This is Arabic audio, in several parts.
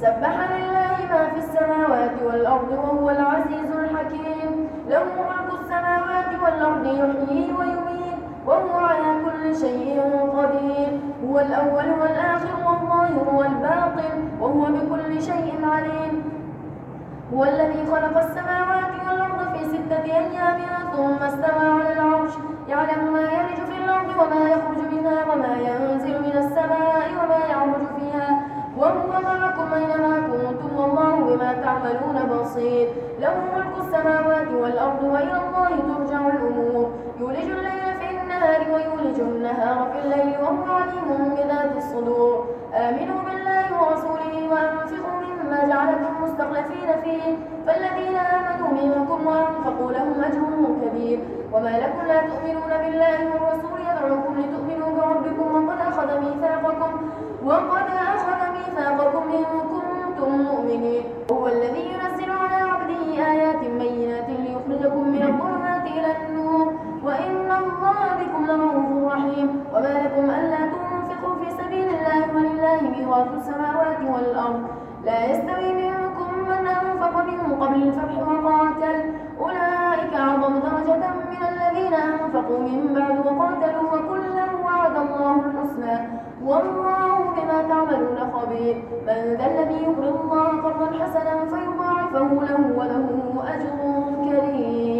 سبح لله ما في السماوات والأرض وهو العزيز الحكيم. له ملك السماوات والأرض يحيي ويميت وهو على كل شيء قدير. هو الأول والآخر والظاهر والباطن وهو بكل شيء عليم. هو الذي خلق السماوات والأرض في ستة أيام ثم استوى على العرش. يعلم ما يلج في الأرض وما يخرج منها وما ينزل من السماء وما يعرج فيها. وهو معكم أينما كنتم والله بما تعملون بصير. له ملك السماوات والأرض وإلى الله ترجع الأمور. يولج الليل في النهار ويولج النهار في الليل وهو عليم بذات الصدور. آمنوا بالله ورسوله وأنفقوا مما جعلكم مستخلفين فيه. فالذين آمنوا منكم وأنفقوا لهم أجر كبير. وما لكم لا تؤمنون بالله والرسول يدعوكم لتؤمنوا بربكم وقد أخذ ميثاقكم وقد ميراث السماوات والأرض. لا يستوي منكم من أنفق من قبل الفتح وقاتل. أولئك أعظم درجة من الذين أنفقوا من بعد وقاتلوا وكلا وعد الله الحسنى. والله بما تعملون خبير. من ذا الذي يقرض الله قرضا حسنا فيضاعفه له وله أجر كريم.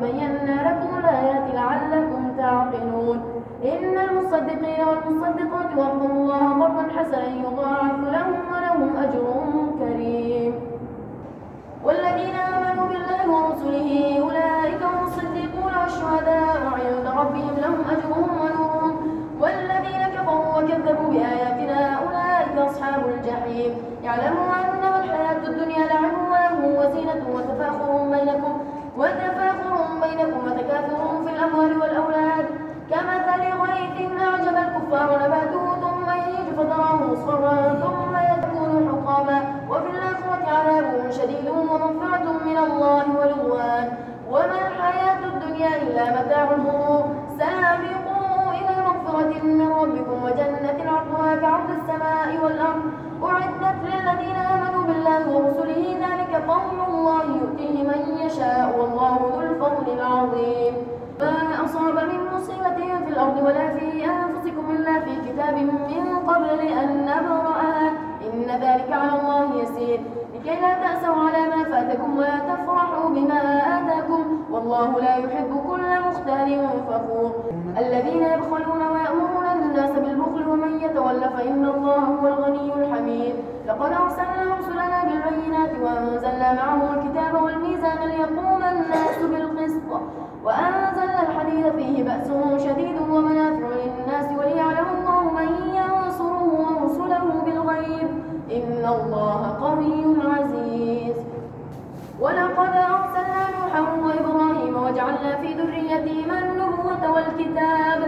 Banyak. والله لا يحب كل مختال فخور. الذين يبخلون ويأمرون الناس بالبخل ومن يتول فإن الله هو الغني الحميد. لقد أرسلنا رسلنا بالبينات وأنزلنا معهم الكتاب والميزان ليقوم الناس بالقسط. وأنزلنا الحديد فيه بأس شديد ومنافع للناس وليعلم الله من ينصره ورسله بالغيب. إن الله قوي عزيز. ولقد أرسلنا وجعلنا في ذريتهما النبوة والكتاب.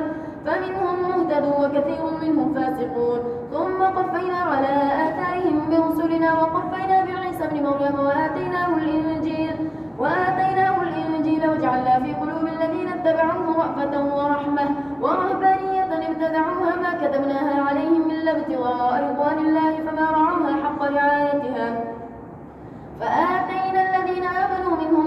فمنهم مهتد وكثير منهم فاسقون. ثم قفينا على آثارهم برسلنا وقفينا بعيسى ابن مريم وآتيناه الإنجيل. وآتيناه الإنجيل وجعلنا في قلوب الذين اتبعوه رأفة ورحمة. ورهبانية ابتدعوها ما كتبناها عليهم إلا ابتغاء رضوان الله فما رعوها حق رعايتها. فآتينا الذين آمنوا منهم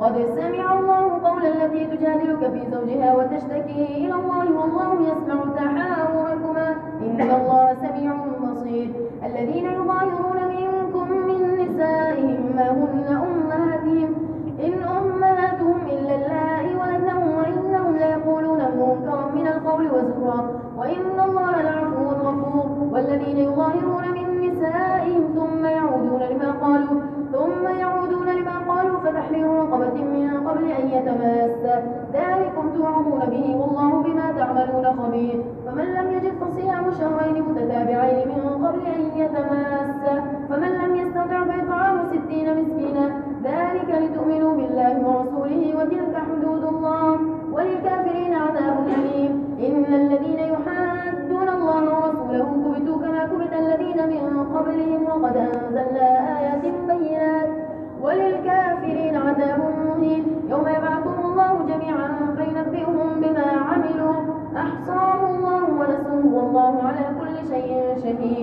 قد سمع الله قول التي تجادلك في زوجها وتشتكي إلى الله والله يسمع تحاوركما. إن الله سميع بصير. الذين يظاهرون منكم من نسائهم ما هن أمهاتهم. إن أمهاتهم إلا اللائي ولدنهم وإنهم ليقولون منكرا من القول وزورا وإن الله لعفو غفور. والذين يظاهرون من نسائهم ثم يعودون لما قالوا ثم يعودون فتحرير رقبة من قبل أن يتماسا ذلكم توعظون به والله بما تعملون خبير. فمن لم يجد فصيام شهرين متتابعين من قبل أن يتماسا فمن لم يستطع فإطعام ستين مسكينا ذلك لتؤمنوا بالله ورسوله وتلك حدود الله. وللكافرين عذاب أليم. إن الذين يحادون الله ورسوله كبتوا كما كبت الذين من قبلهم وقد أنزلنا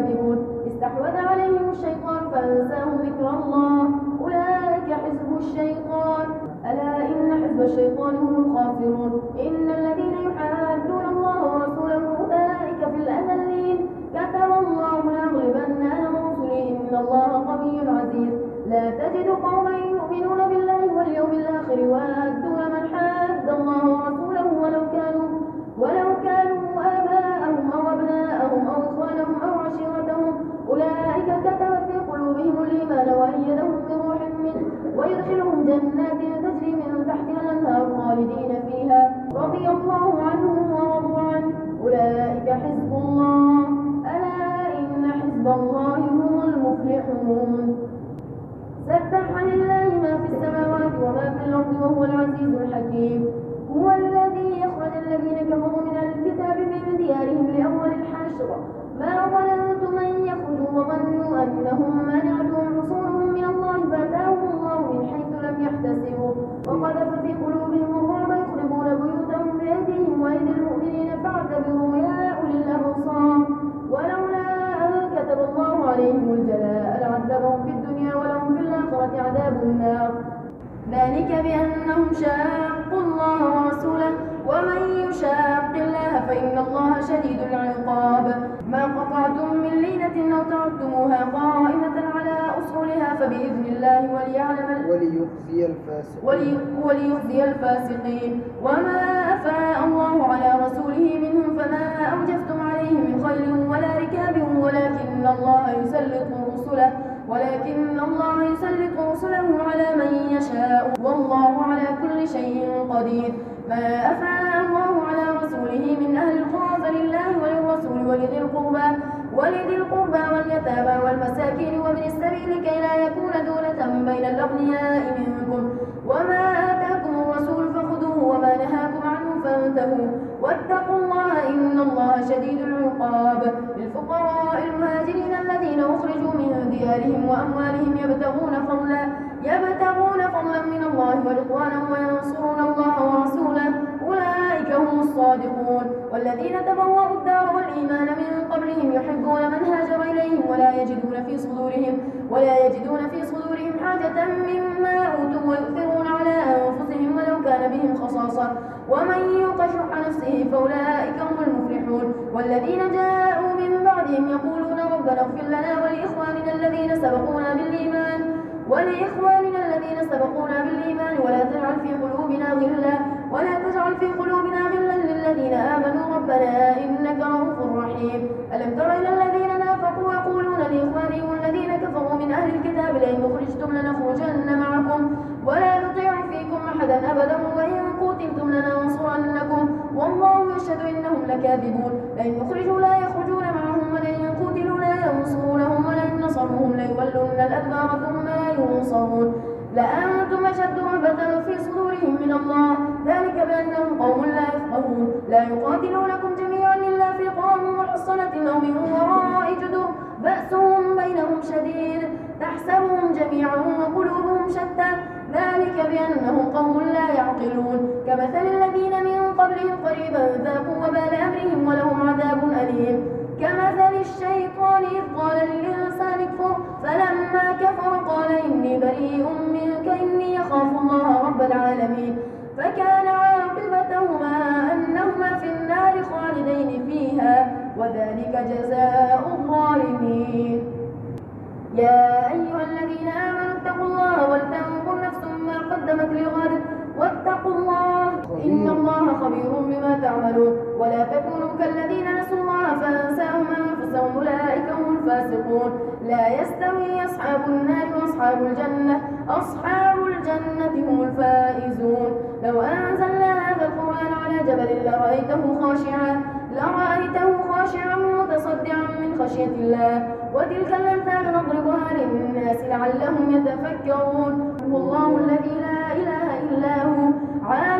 إنهم الكاذبون. استحوذ عليهم الشيطان فأنساهم ذكر الله. أولئك حزب الشيطان. ألا إن حزب الشيطان هم الخاسرون. إن الذين يحادون الله ورسوله أولئك في الأذلين. كتب الله لأغلبن أنا ورسلي إن الله قوي عزيز. لا تجد قوما يؤمنون بالله واليوم الآخر ويؤدون الله هم المفلحون. سبح لله ما في السماوات وما في الأرض وهو العزيز الحكيم. وليخزي الفاسقين. وما أفاء الله على رسوله منهم فما أوجفتم عليه من خيل ولا ركاب ولكن الله يسلط رسله ولكن الله يسلط رسله على من يشاء. والله على كل شيء قدير. ما أفاء الله على رسوله من أهل القرى فلله وللرسول ولذي القربى ولذي القربى واليتامى والمساكين وابن السبيل كي لا يكون دولة بين الأغنياء منكم. وما آتاكم الرسول فخذوه وما نهاكم عنه فانتهوا. واتقوا الله إن الله شديد العقاب. للفقراء المهاجرين الذين أخرجوا من ديارهم وأموالهم يبتغون فضلا يبتغون فضلا من الله ورضوانا وينصرون الله ورسوله. أولئك هم الصادقون. والذين تبوأوا الدار والإيمان من قبلهم يحبون من هاجر إليهم ولا يجدون في صدورهم ولا يجدون في صدورهم حاجة مما أوتوا ويؤثرون على أنفسهم ولو كان بهم خصاصة. ومن يوق شح نفسه فأولئك هم المفلحون. والذين جاءوا من بعدهم يقولون ربنا اغفر لنا ولإخواننا الذين سبقونا بالإيمان. ولإخواننا الذين سبقونا بالإيمان. ولا تجعل في قلوبنا غلا. ولا تجعل في قلوبنا غلا للذين آمنوا. ربنا إنك رؤوف رحيم ألم تر إلى الذين نافقوا يقولون لإخوانهم الذين كفروا من أهل الكتاب لئن أخرجتم لنخرجن معكم ولا نطيع فيكم أحدا أبدا وإن قتلتم لننصرنكم والله يشهد إنهم لكاذبون لئن أخرجوا لا يخرجون معهم ولئن قتلوا لا ينصرونهم ولئن نصروهم ليولون الأدبار ثم لا ينصرون. لأنتم أشد رهبة في صدورهم من الله. ذلك بأنهم قوم لا يفقهون. لا يقاتلونكم جميعا إلا في قرى محصنة أو من وراء جدر. بأسهم بينهم شديد. تحسبهم جميعا وقلوبهم شتى. ذلك بأنهم قوم لا يعقلون. كمثل الذين من قبلهم قريبا ذاقوا وبال أمرهم ولهم عذاب أليم. كمثل الشيطان إذ قال للإنسان اكفر فلما كفر قال إني بريء منك إني أخاف الله رب العالمين. فكان عاقبتهما أنهما في النار خالدين فيها وذلك جزاء الظالمين. يا أيها الذين آمنوا إن الله خبير بما تعملون. ولا تكونوا كالذين نسوا الله فأنساهم أنفسهم. أولئك هم الفاسقون. لا يستوي أصحاب النار وأصحاب الجنة. أصحاب الجنة هم الفائزون. لو أنزلنا هذا القرآن على جبل لرأيته خاشعا لرأيته خاشعا متصدعا من خشية الله. وتلك الأمثال نضربها للناس لعلهم يتفكرون. هو الله الذي لا إله إلا هو. عالم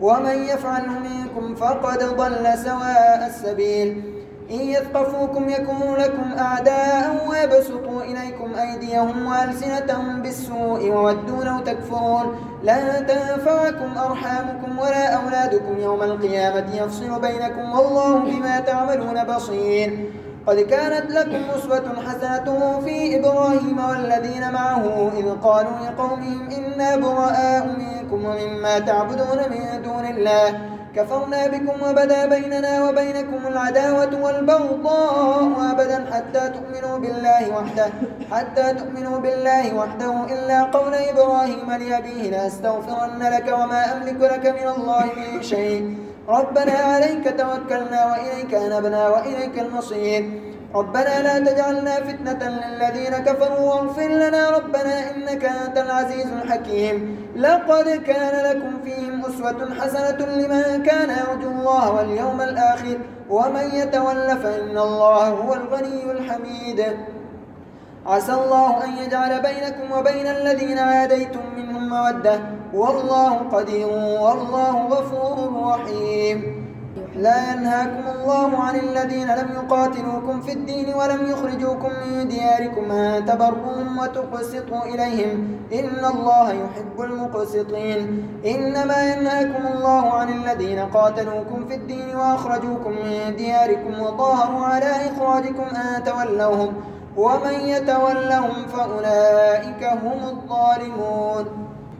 ومن يفعله منكم فقد ضل سواء السبيل. إن يثقفوكم يكونوا لكم أعداء ويبسطوا إليكم أيديهم وألسنتهم بالسوء وودوا لو تكفرون. لا تنفعكم أرحامكم ولا أولادكم يوم القيامة. يفصل بينكم والله بما تعملون بصير. قد كانت لكم أسوة حسنة في إبراهيم والذين معه إذ قالوا لقومهم إنا براء منكم ومما تعبدون من دون الله. كفرنا بكم وبدا بيننا وبينكم العداوة والبغضاء أبدا حتى تؤمنوا بالله وحده حتى تؤمنوا بالله وحده إلا قول إبراهيم لأبيه لأستغفرن لك وما أملك لك من الله من شيء. ربنا عليك توكلنا وإليك أنبنا وإليك المصير. ربنا لا تجعلنا فتنة للذين كفروا واغفر لنا ربنا إنك أنت العزيز الحكيم. لقد كان لكم فيهم أسوة حسنة لمن كان يرجو الله واليوم الآخر. ومن يتول فإن الله هو الغني الحميد. عسى الله أن يجعل بينكم وبين الذين عاديتم منهم مودة. والله قدير والله غفور رحيم. لا ينهاكم الله عن الذين لم يقاتلوكم في الدين ولم يخرجوكم من دياركم. أن تبروهم وتقسطوا إليهم. إن الله يحب المقسطين. إنما ينهاكم الله عن الذين قاتلوكم في الدين وأخرجوكم من دياركم وظاهروا على إخراجكم. أن تولوهم. ومن يتولهم فأولئك هم الظالمون.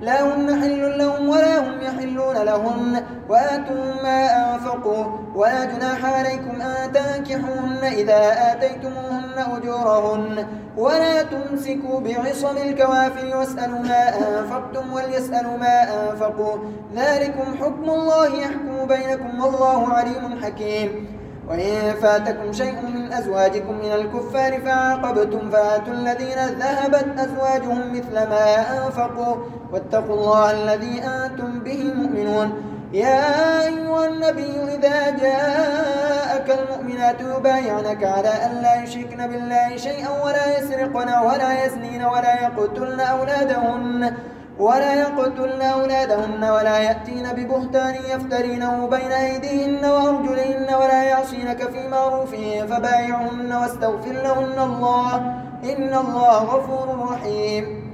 لا هن حل لهم ولا هم يحلون لهن وآتوا ما أنفقوا ولا جناح عليكم أن تنكحوهن إذا آتيتموهن أجورهن. ولا تمسكوا بعصم الكوافر واسألوا ما أنفقتم وليسألوا ما أنفقوا. ذلكم حكم الله يحكم بينكم والله عليم حكيم. وإن فاتكم شيء من أزواجكم من الكفار فعاقبتم فآتوا الذين ذهبت أزواجهم مثل ما أنفقوا واتقوا الله الذي أنتم به مؤمنون يا أيها النبي إذا جاءك المؤمنات يبايعنك على أن لا يشركن بالله شيئا ولا يسرقن ولا يزنين ولا يقتلن أولادهن. ولا يقتلن أولادهن ولا يأتين ببهتان يفترينه بين أيديهن وأرجلهن ولا يعصينك في معروف فبايعهن واستغفر لهن الله. إن الله غفور رحيم.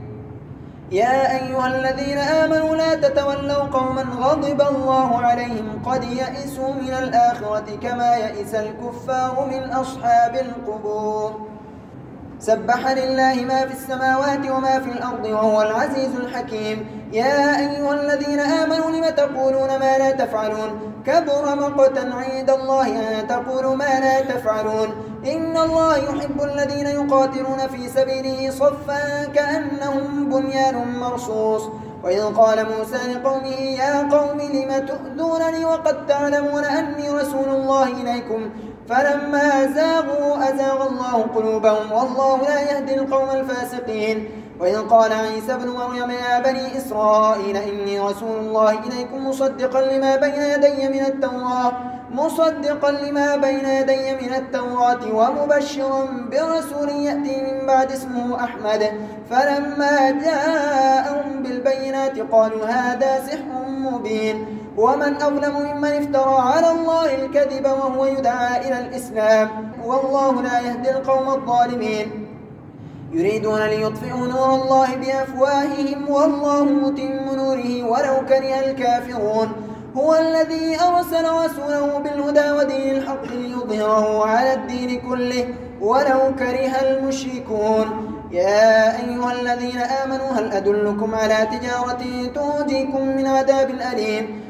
يا أيها الذين آمنوا لا تتولوا قوما غضب الله عليهم قد يئسوا من الآخرة كما يئس الكفار من أصحاب القبور. سبح لله ما في السماوات وما في الأرض وهو العزيز الحكيم. يا أيها الذين آمنوا لم تقولون ما لا تفعلون؟ كبر مقتا عند الله أن تقولوا ما لا تفعلون. إن الله يحب الذين يقاتلون في سبيله صفا كأنهم بنيان مرصوص. وإذ قال موسى لقومه يا قوم لم تؤذونني وقد تعلمون أني رسول الله إليكم؟ فلما زاغوا أزاغ الله قلوبهم والله لا يهدي القوم الفاسقين. وإذ قال عيسى ابن مريم يا بني إسرائيل إني رسول الله إليكم مصدقا لما بين يدي من التوراة مصدقا لما بين يدي من التوراة ومبشرا برسول يأتي من بعد اسمه أحمد. فلما جاءهم بالبينات قالوا هذا سحر مبين. ومن أظلم ممن افترى على الله الكذب وهو يدعى إلى الإسلام والله لا يهدي القوم الظالمين. يريدون ليطفئوا نور الله بأفواههم والله متم نوره ولو كره الكافرون. هو الذي أرسل رسوله بالهدى ودين الحق ليظهره على الدين كله ولو كره المشركون. يا أيها الذين آمنوا هل أدلكم على تجارة تنجيكم من عذاب أليم؟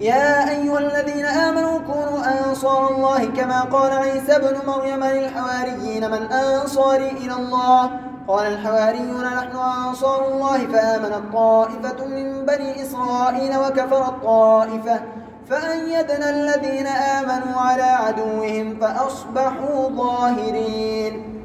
يا أيها الذين آمنوا كونوا أنصار الله كما قال عيسى بن مريم للحواريين من أنصاري إلى الله. قال الحواريون نحن أنصار الله فآمنت طائفة من بني إسرائيل وكفرت طائفة فأيدنا الذين آمنوا على عدوهم فأصبحوا ظاهرين.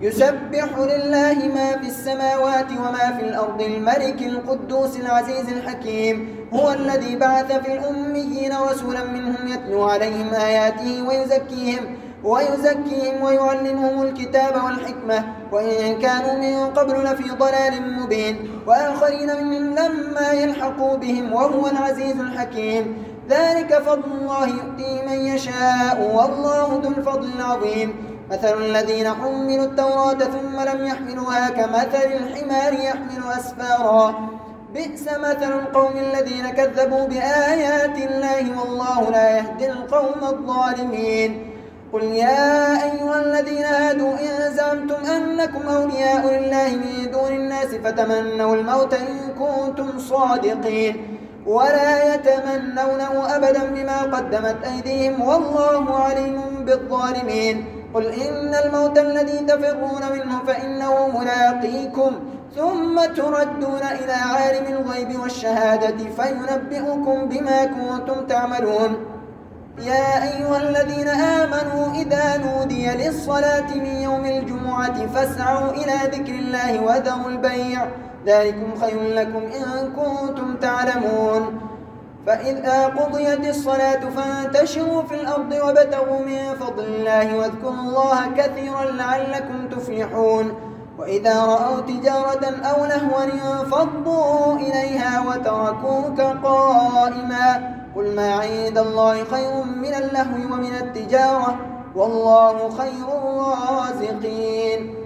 يسبح لله ما في السماوات وما في الأرض الملك القدوس العزيز الحكيم هو الذي بعث في الأميين رسولا منهم يتلو عليهم آياته ويزكيهم ويزكيهم ويعلمهم الكتاب والحكمة وإن كانوا من قبل لفي ضلال مبين وآخرين منهم لما يلحقوا بهم وهو العزيز الحكيم. ذلك فضل الله يؤتي من يشاء والله ذو الفضل العظيم. مثل الذين حملوا التوراة ثم لم يحملوها كمثل الحمار يحمل أسفارا. بئس مثل القوم الذين كذبوا بآيات الله والله لا يهدي القوم الظالمين. قل يا أيها الذين هادوا إن زعمتم أنكم أولياء لله من دون الناس فتمنوا الموت إن كنتم صادقين. ولا يتمنونه أبدا بما قدمت أيديهم والله عليم بالظالمين. قل إن الموت الذي تفرون منه فإنه ملاقيكم ثم تردون إلى عالم الغيب والشهادة فينبئكم بما كنتم تعملون. يا أيها الذين آمنوا إذا نودي للصلاة من يوم الجمعة فاسعوا إلى ذكر الله وذروا البيع. ذلكم خير لكم إن كنتم تعلمون. فإذا قضيت الصلاة فانتشروا في الأرض وابتغوا من فضل الله واذكروا الله كثيرا لعلكم تفلحون. وإذا رأوا تجارة أو لهوا انفضوا إليها وتركوك قائما. قل ما عند الله خير من اللهو ومن التجارة والله خير الرازقين.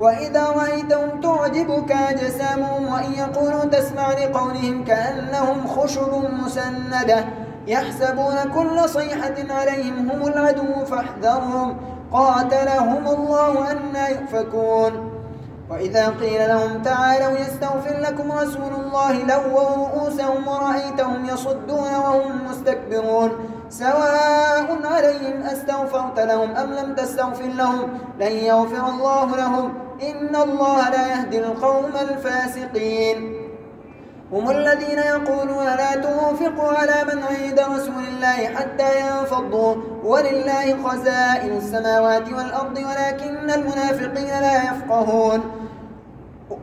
وإذا رأيتهم تعجبك أجسامهم وإن يقولوا تسمع لقولهم كأنهم خشب مسندة يحسبون كل صيحة عليهم هم العدو فاحذرهم قاتلهم الله أنا يؤفكون وإذا قيل لهم تعالوا يستغفر لكم رسول الله لووا رؤوسهم ورأيتهم يصدون وهم مستكبرون سواء عليهم أستغفرت لهم أم لم تستغفر لهم لن يغفر الله لهم إن الله لا يهدي القوم الفاسقين هم الذين يقولون لا تنفقوا على من عند رسول الله حتى ينفضوا ولله خزائن السماوات والأرض ولكن المنافقين لا يفقهون.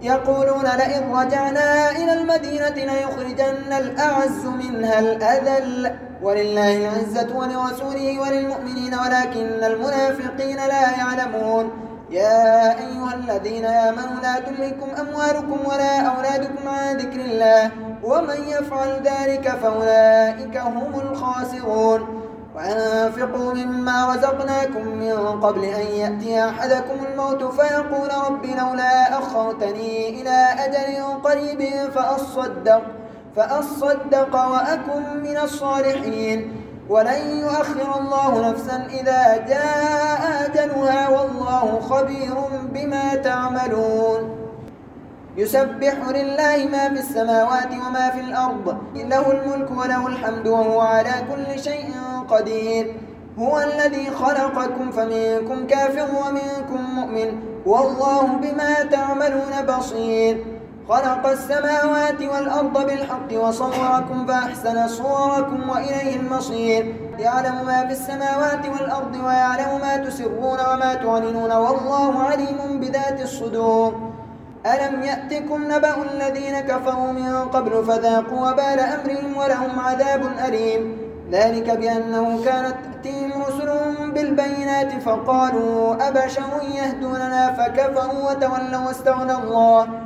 يقولون لئن رجعنا إلى المدينة ليخرجن الأعز منها الأذل. ولله العزة ولرسوله وللمؤمنين ولكن المنافقين لا يعلمون. يا أيها الذين آمنوا لا تلهكم أموالكم ولا أولادكم عن ذكر الله ومن يفعل ذلك فأولئك هم الخاسرون. وأنفقوا مما رزقناكم من قبل أن يأتي أحدكم الموت فيقول رب لولا أخرتني إلى أجل قريب فأصدق فأصدق وأكن من الصالحين. ولن يؤخر الله نفسا إذا جاء أجلها والله خبير بما تعملون. يسبح لله ما في السماوات وما في الأرض له الملك وله الحمد وهو على كل شيء قدير. هو الذي خلقكم فمنكم كافر ومنكم مؤمن والله بما تعملون بصير. خلق السماوات والأرض بالحق وصوركم فأحسن صوركم وإليه المصير. يعلم ما في السماوات والأرض ويعلم ما تسرون وما تعلنون والله عليم بذات الصدور. ألم يأتكم نبأ الذين كفروا من قبل فذاقوا وبال أمرهم ولهم عذاب أليم. ذلك بأنه كانت تأتيهم رسلهم بالبينات فقالوا أبشر يهدوننا فكفروا وتولوا واستغنى الله.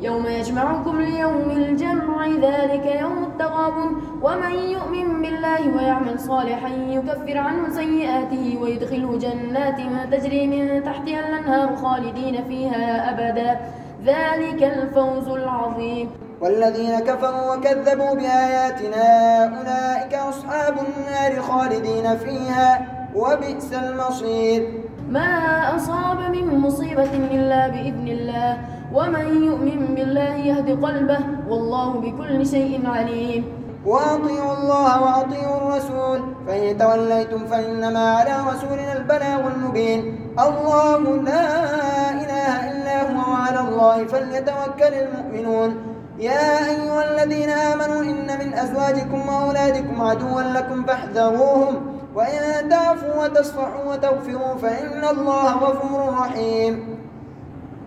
يوم يجمعكم ليوم الجمع ذلك يوم التغابن ومن يؤمن بالله ويعمل صالحا يكفر عنه سيئاته ويدخله جنات تجري من تحتها الأنهار خالدين فيها أبدا. ذلك الفوز العظيم. والذين كفروا وكذبوا بآياتنا أولئك أصحاب النار خالدين فيها وبئس المصير. ما أصاب من مصيبة إلا بإذن الله. ومن يؤمن بالله يهد قلبه والله بكل شيء عليم. وأطيعوا الله وأطيعوا الرسول فإن توليتم فإنما على رسولنا البلاغ المبين. الله لا إله إلا هو وعلى الله فليتوكل المؤمنون. يا أيها الذين آمنوا إن من أزواجكم وأولادكم عدوا لكم فاحذروهم. وإن تعفوا وتصفحوا وتغفروا فإن الله غفور رحيم.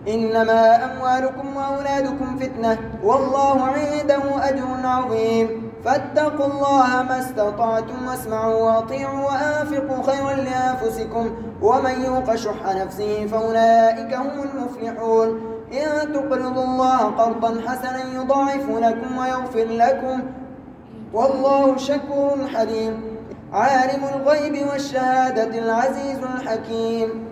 إنما أموالكم وأولادكم فتنة والله عنده أجر عظيم. فاتقوا الله ما استطعتم واسمعوا واطيعوا وأنفقوا خيرا لأنفسكم. ومن يوق شح نفسه فأولئك هم المفلحون. إن تقرضوا الله قرضا حسنا يضاعف لكم ويغفر لكم. والله شكور حليم. عالم الغيب والشهادة العزيز الحكيم.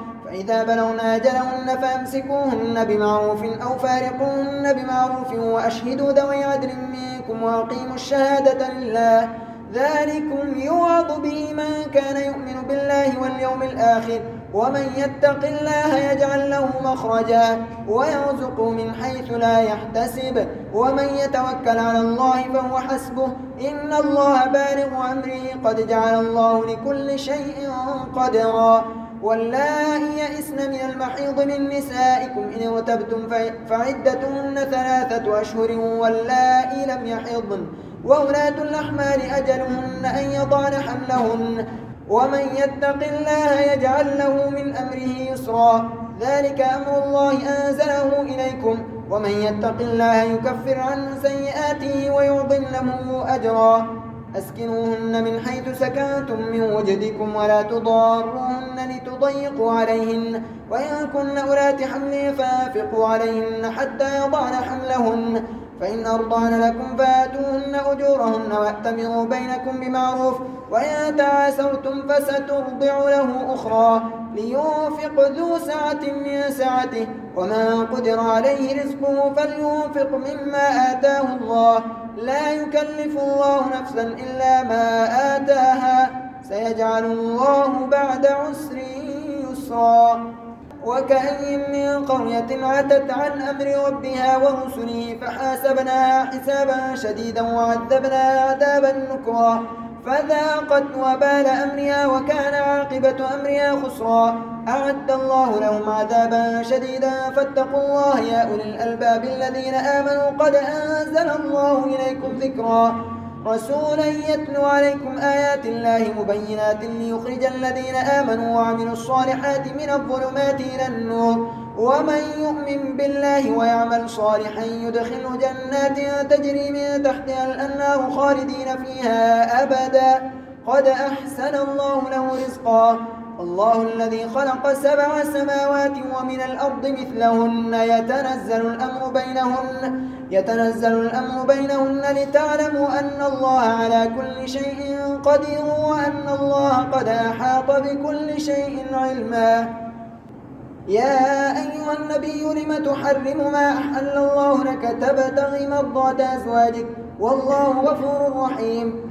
فإذا بلغن أجلهن فأمسكوهن بمعروف أو فارقوهن بمعروف وأشهدوا ذوي عدل منكم وأقيموا الشهادة لله. ذلكم يوعظ به من كان يؤمن بالله واليوم الآخر. ومن يتق الله يجعل له مخرجا ويرزقه من حيث لا يحتسب. ومن يتوكل على الله فهو حسبه. إن الله بالغ أمره. قد جعل الله لكل شيء قدرا. واللائي يئسن من المحيض من نسائكم إن ارتبتم فعدتهن ثلاثة أشهر واللائي لم يحضن وأولاة الأحمال أجلهن أن يضعن حملهن ومن يتق الله يجعل له من أمره يسرا ذلك أمر الله أنزله إليكم ومن يتق الله يكفر عنه سيئاته ويعظم له أجرا أسكنوهن من حيث سكنتم من وجدكم ولا تضاروهن لتضيقوا عليهن وإن كن أولات حمل فافقوا عليهن حتى يضعن حملهن فإن أرضعن لكم فآتوهن أجورهن وأتمروا بينكم بمعروف وإن تعاسرتم فسترضع له أخرى لينفق ذو سعة من سعته ومن قدر عليه رزقه فلينفق مما آتاه الله لا يكلف الله نفسا إلا ما آتاها. سيجعل الله بعد عسر يسرا. وكأي من قرية عتت عن أمر ربها ورسله فحاسبناها حسابا شديدا وعذبناها عذابا نكرا. فذاقت وبال أمرها وكان عاقبة أمرها خسرا. أعد الله لهم عذابا شديدا. فاتقوا الله يا أولي الألباب الذين آمنوا. قد أنزل الله إليكم ذكرا. رسولا يتلو عليكم آيات الله مبينات ليخرج الذين آمنوا وعملوا الصالحات من الظلمات إلى النور. ومن يؤمن بالله ويعمل صالحا يدخل جنات تجري من تحتها الأنهار خالدين فيها أبدا. قد أحسن الله له رزقا. الله الذي خلق سبع سماوات ومن الأرض مثلهن. يتنزل الأمر بينهن يتنزل الأمر بينهن لتعلموا أن الله على كل شيء قدير وأن الله قد أحاط بكل شيء علما. يا أيها النبي لم تحرم ما أحل الله لك تبتغي مرضات أزواجك؟ والله غفور رحيم.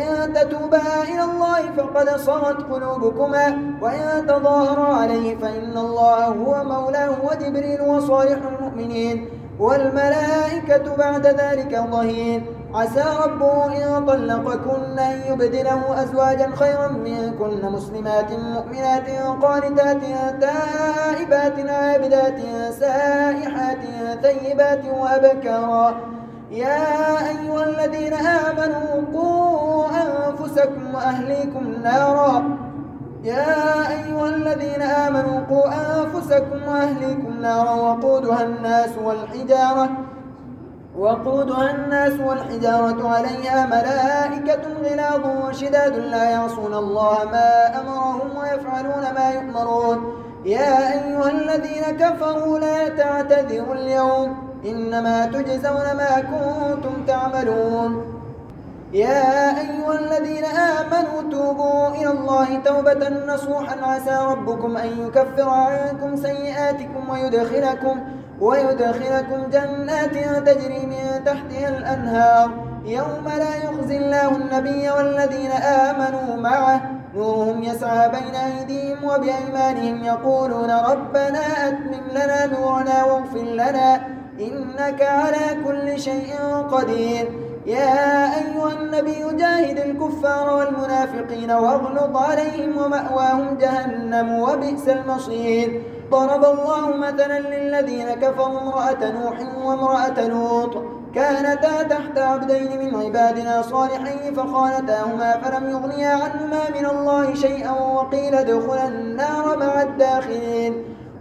إن تتوبا إلى الله فقد صغت قلوبكما وإن تظاهرا عليه فإن الله هو مولاه وجبريل وصالح المؤمنين. والملائكة بعد ذلك ظهير. عسى ربه إن طلقكن أن يبدله أزواجا خيرا منكن مسلمات مؤمنات قانتات تائبات عابدات سائحات ثيبات وأبكارا. يا أيها الذين آمنوا قوا أنفسكم وأهليكم نارا. يا أيها الذين آمنوا قوا أنفسكم وأهليكم نارا وقودها الناس والحجارة وقودها الناس والحجارة عليها ملائكة غلاظ شداد لا يعصون الله ما أمرهم ويفعلون ما يؤمرون. يا أيها الذين كفروا لا تعتذروا اليوم. إنما تجزون ما كنتم تعملون. يا أيها الذين آمنوا توبوا إلى الله توبة نصوحا. عسى ربكم أن يكفر عنكم سيئاتكم ويدخلكم ويدخلكم جنات تجري من تحتها الأنهار. يوم لا يخزي الله النبي والذين آمنوا معه. نورهم يسعى بين أيديهم وبأيمانهم يقولون ربنا أتمم لنا نورنا واغفر لنا. إنك على كل شيء قدير. يا أيها النبي جاهد الكفار والمنافقين واغلط عليهم ومأواهم جهنم وبئس المصير. ضرب الله مثلا للذين كفروا امرأة نوح وامرأة لوط. كانتا تحت عبدين من عبادنا صالحين فخانتاهما فلم يغنيا عنهما من الله شيئا وقيل ادخلا النار مع الداخلين.